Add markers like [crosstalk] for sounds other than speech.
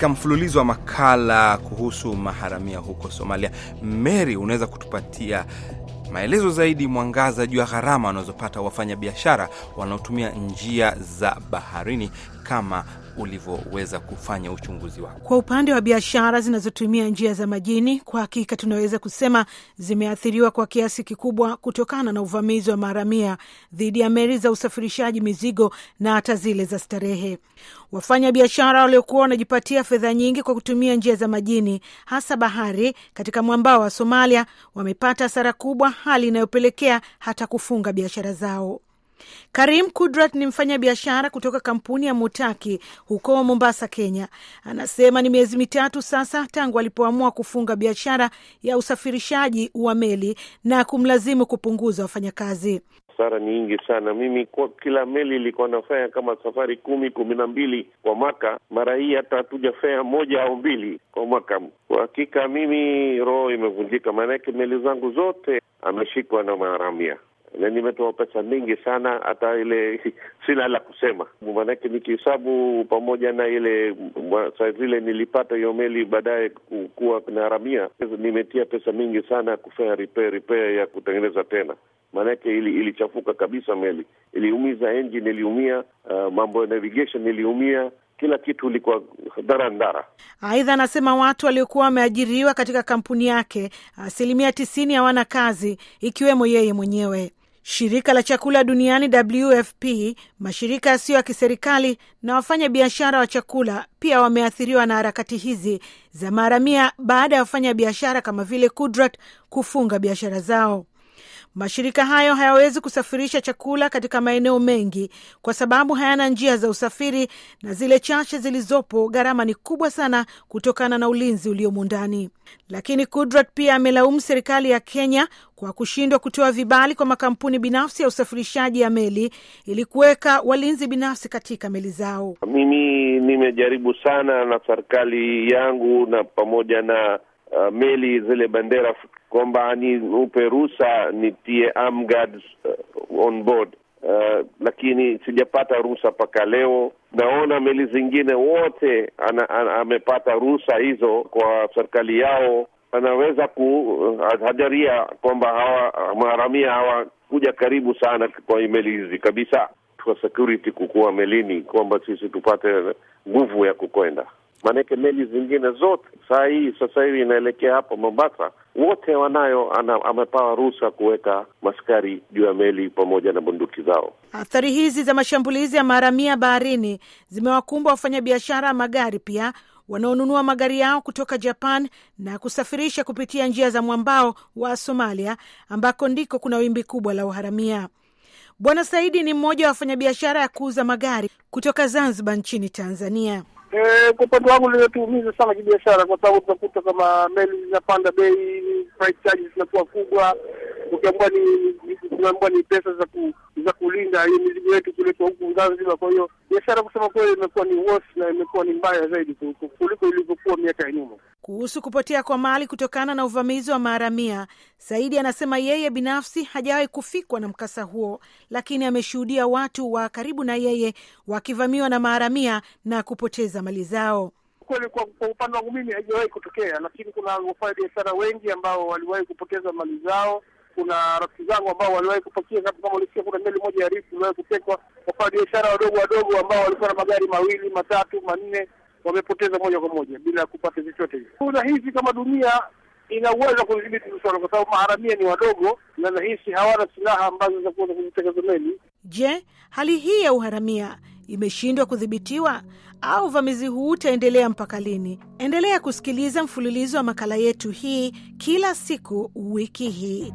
katika mfululizo wa makala kuhusu maharamia huko Somalia. Mary, unaweza kutupatia maelezo zaidi, mwangaza juu ya gharama wanazopata wafanyabiashara wanaotumia njia za baharini kama ulivyoweza kufanya uchunguzi wako. Kwa upande wa biashara zinazotumia njia za majini, kwa hakika tunaweza kusema zimeathiriwa kwa kiasi kikubwa kutokana na uvamizi wa maharamia dhidi ya meli za usafirishaji mizigo na hata zile za starehe. Wafanya biashara waliokuwa wanajipatia fedha nyingi kwa kutumia njia za majini, hasa bahari, katika mwambao wa Somalia wamepata hasara kubwa, hali inayopelekea hata kufunga biashara zao. Karim Kudrat ni mfanya biashara kutoka kampuni ya Mutaki huko Mombasa, Kenya. Anasema ni miezi mitatu sasa tangu alipoamua kufunga biashara ya usafirishaji wa meli na kumlazimu kupunguza wafanyakazi. Hasara ni nyingi sana. Mimi kwa kila meli ilikuwa nafanya kama safari kumi kumi na mbili kwa mwaka. Mara hii hata fea moja au mbili kwa mwaka. Kwa hakika mimi roho imevunjika, maanake meli zangu zote ameshikwa na maharamia na nimetoa pesa mingi sana, hata ile [laughs] sina la kusema, maanake nikihesabu pamoja na ile saa zile nilipata hiyo meli baadaye kuwa na haramia, nimetia pesa mingi sana kufanya repair, repair ya kutengeneza tena, maanake ili ilichafuka kabisa, meli iliumiza engine, iliumia uh, mambo ya navigation iliumia kila kitu ilikuwa ndara ndara. Aidha, anasema watu waliokuwa wameajiriwa katika kampuni yake asilimia tisini hawana kazi, ikiwemo yeye mwenyewe. Shirika la chakula duniani WFP, mashirika yasiyo ya kiserikali na wafanya biashara wa chakula pia wameathiriwa na harakati hizi za maharamia baada ya wafanya biashara kama vile Kudrat kufunga biashara zao. Mashirika hayo hayawezi kusafirisha chakula katika maeneo mengi kwa sababu hayana njia za usafiri, na zile chache zilizopo gharama ni kubwa sana kutokana na ulinzi uliomo ndani. Lakini Kudrat pia amelaumu serikali ya Kenya kwa kushindwa kutoa vibali kwa makampuni binafsi ya usafirishaji ya meli ili kuweka walinzi binafsi katika meli zao. Mimi nimejaribu sana na serikali yangu na pamoja na uh, meli zile bendera kwamba ni upe rusa nitie armed uh, on board. Uh, lakini sijapata rusa mpaka leo. Naona meli zingine wote ana, ana, amepata ruhusa hizo kwa serikali yao, anaweza kuhadharia kwamba hawa maharamia hawakuja karibu sana kwa meli hizi kabisa, kwa security kukuwa melini, kwamba sisi tupate nguvu ya kukwenda maanake meli zingine zote saa hii sasa hivi inaelekea hapo Mombasa, wote wanayo ana, amepawa ruhusa kuweka maskari juu ya meli pamoja na bunduki zao. Athari hizi za mashambulizi ya maharamia baharini zimewakumba wafanyabiashara magari pia wanaonunua magari yao kutoka Japan na kusafirisha kupitia njia za mwambao wa Somalia ambako ndiko kuna wimbi kubwa la uharamia. Bwana Saidi ni mmoja wa wafanyabiashara ya kuuza magari kutoka Zanzibar nchini Tanzania. Eh, kwa upande wangu linatuumiza sana kibiashara, kwa sababu tunakuta kama meli zinapanda bei, price charges zinakuwa kubwa. Ukiambiwa ni tunaambiwa ni pesa za ku, za kulinda hiyo mizigo yetu kuletwa huku Zanzibar. Kwa hiyo biashara kusema kweli imekuwa ni worse na imekuwa ni mbaya zaidi kuliko ilivyokuwa miaka ya nyuma. Kuhusu kupotea kwa mali kutokana na uvamizi wa maharamia, Saidi anasema yeye binafsi hajawahi kufikwa na mkasa huo, lakini ameshuhudia watu wa karibu na yeye wakivamiwa na maharamia na kupoteza mali zao. Kweli kwa, upande wangu mimi haijawahi kutokea, lakini kuna wafanya biashara wengi ambao waliwahi kupoteza mali zao. Kuna rafiki zangu ambao waliwahi kupakia, kama ulisikia, kuna meli moja ya Rifu iliwahi kutekwa. Wafanya biashara wadogo wadogo ambao walikuwa na magari mawili matatu manne wamepoteza moja kwa moja bila kupata chochote. Unahisi kama dunia ina uwezo kudhibiti swala, kwa sababu maharamia ni wadogo na nahisi hawana silaha ambazo za kuweza kuziteka meli. Je, hali hii ya uharamia imeshindwa kudhibitiwa au uvamizi huu utaendelea mpaka lini? Endelea kusikiliza mfululizo wa makala yetu hii kila siku wiki hii.